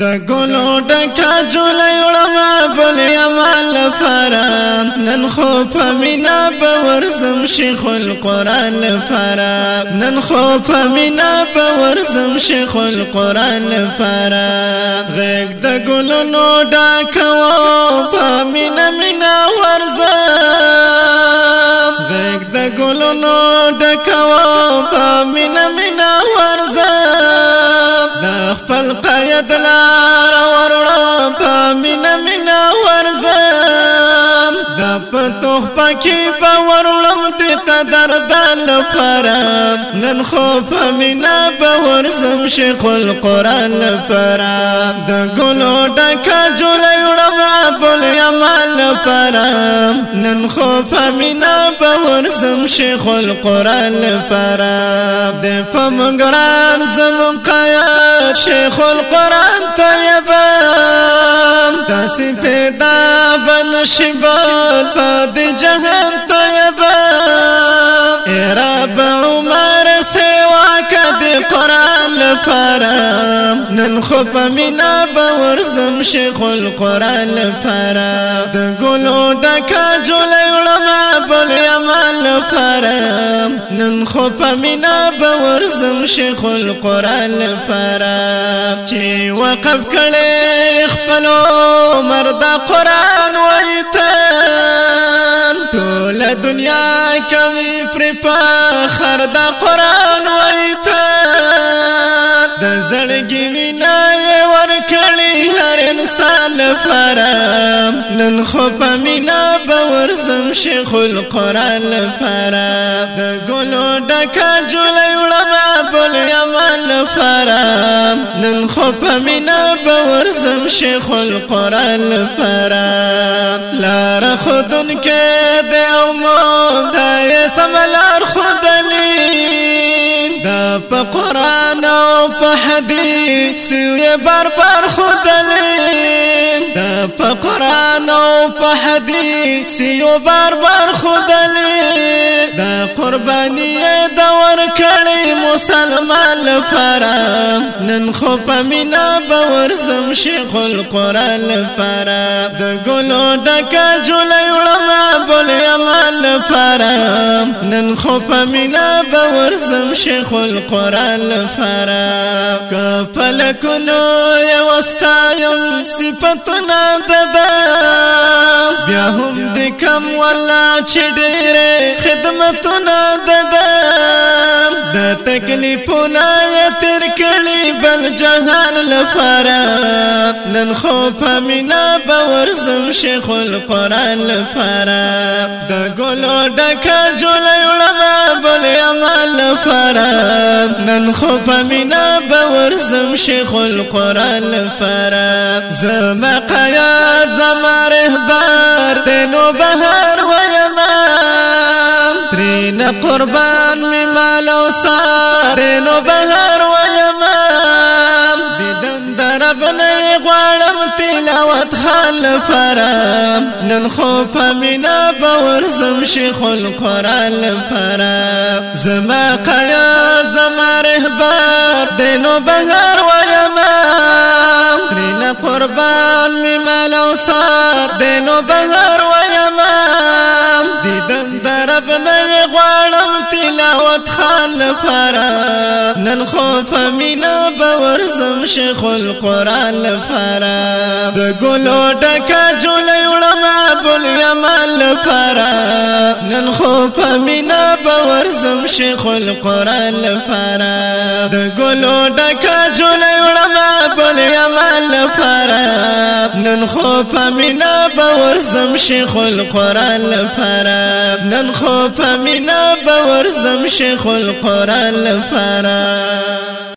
د ګلو ډکا جولای وړما بل یمال فرام نن خو په مینا باور زم شیخ القران فرام نن خو په مینا باور زم شیخ القران فرام غږ د ګلو نو ډکا و په مینا مینا ورزم غږ د ګلو نو ډکا و په مینا مینا سید لار ورړم په مینا مینا ورزم د پتوخ پکې په ورړم ته تدردان لپاره نن خو په مینا به ورزم شیخ القرآن لپاره د ګلو ډکه جوړه وړم ابل یمال لپاره نن خو په مینا به ورزم شیخ القرآن لپاره د پمګران زم قیا شیخ القرآن طیبه داسې پیدا بنشبال په د جهان نن خو په مینا باور زم شیخ القران لپاره د ګلو ډکا جوړې وړم بل یمال لپاره نن خو په مینا باور زم شیخ القران لپاره چې وقف کړي خپل مرد قران وایته ټول دنیا کوي پر پاره لفرام نن خو په مینا باور زم شیخ القران لفرام د ګلو ډکا جولای وړم بل یمن لفرام نن خو په مینا باور زم شیخ القران لفرام لار خودن کې د او مو دای سملار خدلی په قران او په حديث یې بار بار خدلې دا په قران او په حديث یې بار بار خدلې دا قرباني د ور کړې مسلمان لپاره نن خو په مینا باور زم شیخ القران لپاره د ګلو ډکه جولې وړم بولې لفرام نن خوف منا بورزم شيخ القران لفرام كفلك یو استایم سفتنا ددا بیا هم دې کم ولا چې ډېرې خدمتونه ددم د تکلیفونه یې تیر کړي بل جهان لپاره نن خو په مینا به ورځم شیخ القرآن لپاره د ګلو ډکه جولی وړه مال فراد نن خو منا مینا باور زم شیخ القران فراد زم قیا زم رهبار دينو بهر و یمان قربان می مال او سار دنو بهر و یمان دیدن درب نه تلاوت خال فرام نن خو منا باور زم شیخ القرآن لپاره زما قیا زما رهبر دینو بهر ویما درین قربان می ملو سار دینو بهر ویما دیدم درب نه غواړم تلاوت خان لپاره نن خو فمینا باور زم شیخ القران لفرا د ګلو ډکا جولې وړم ابل یمال لفرا نن خو فمینا باور زم شیخ القران لفرا د ګلو ډکا جولې وړم لفراب نن خو پمینا باور زم شیخ القرآن لفراب نن خو پمینا باور زم شیخ القرآن لفراب